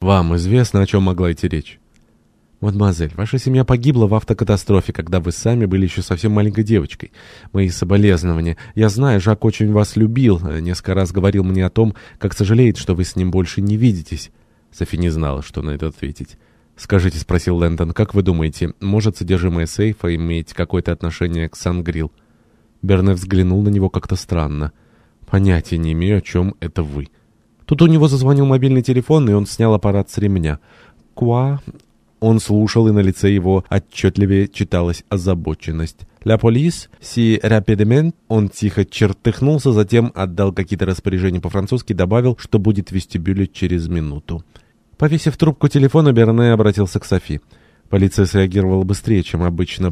Вам известно, о чем могла идти речь? «Мадемуазель, ваша семья погибла в автокатастрофе, когда вы сами были еще совсем маленькой девочкой. Мои соболезнования. Я знаю, Жак очень вас любил, несколько раз говорил мне о том, как сожалеет, что вы с ним больше не видитесь». Софи не знала, что на это ответить. «Скажите», — спросил Лэндон, — «как вы думаете, может содержимое сейфа иметь какое-то отношение к Сангрил?» Берне взглянул на него как-то странно. «Понятия не имею, о чем это вы». Тут у него зазвонил мобильный телефон, и он снял аппарат с ремня. «Куа?» Он слушал, и на лице его отчетливее читалась озабоченность. «Ля полис, си рапидемент». Он тихо чертыхнулся, затем отдал какие-то распоряжения по-французски и добавил, что будет в вестибюле через минуту. Повесив трубку телефона, Берне обратился к Софи. Полиция среагировала быстрее, чем обычно.